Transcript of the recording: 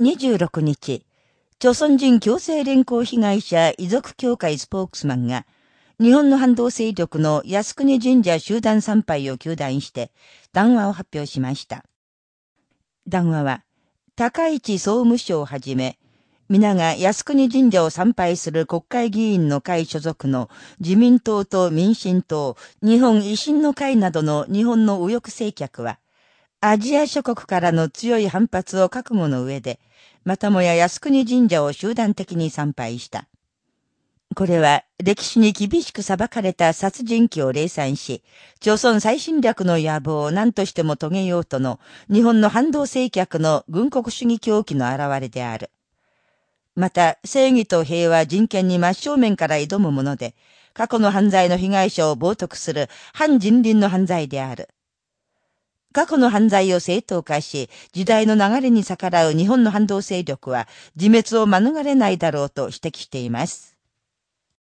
26日、朝鮮人強制連行被害者遺族協会スポークスマンが、日本の反動勢力の靖国神社集団参拝を求断して、談話を発表しました。談話は、高市総務省をはじめ、皆が靖国神社を参拝する国会議員の会所属の自民党と民進党、日本維新の会などの日本の右翼勢客は、アジア諸国からの強い反発を覚悟の上で、またもや靖国神社を集団的に参拝した。これは歴史に厳しく裁かれた殺人鬼を霊散し、朝鮮最侵略の野望を何としても遂げようとの日本の反動勢客の軍国主義狂気の表れである。また、正義と平和人権に真正面から挑むもので、過去の犯罪の被害者を冒涜する反人倫の犯罪である。過去の犯罪を正当化し、時代の流れに逆らう日本の反動勢力は、自滅を免れないだろうと指摘しています。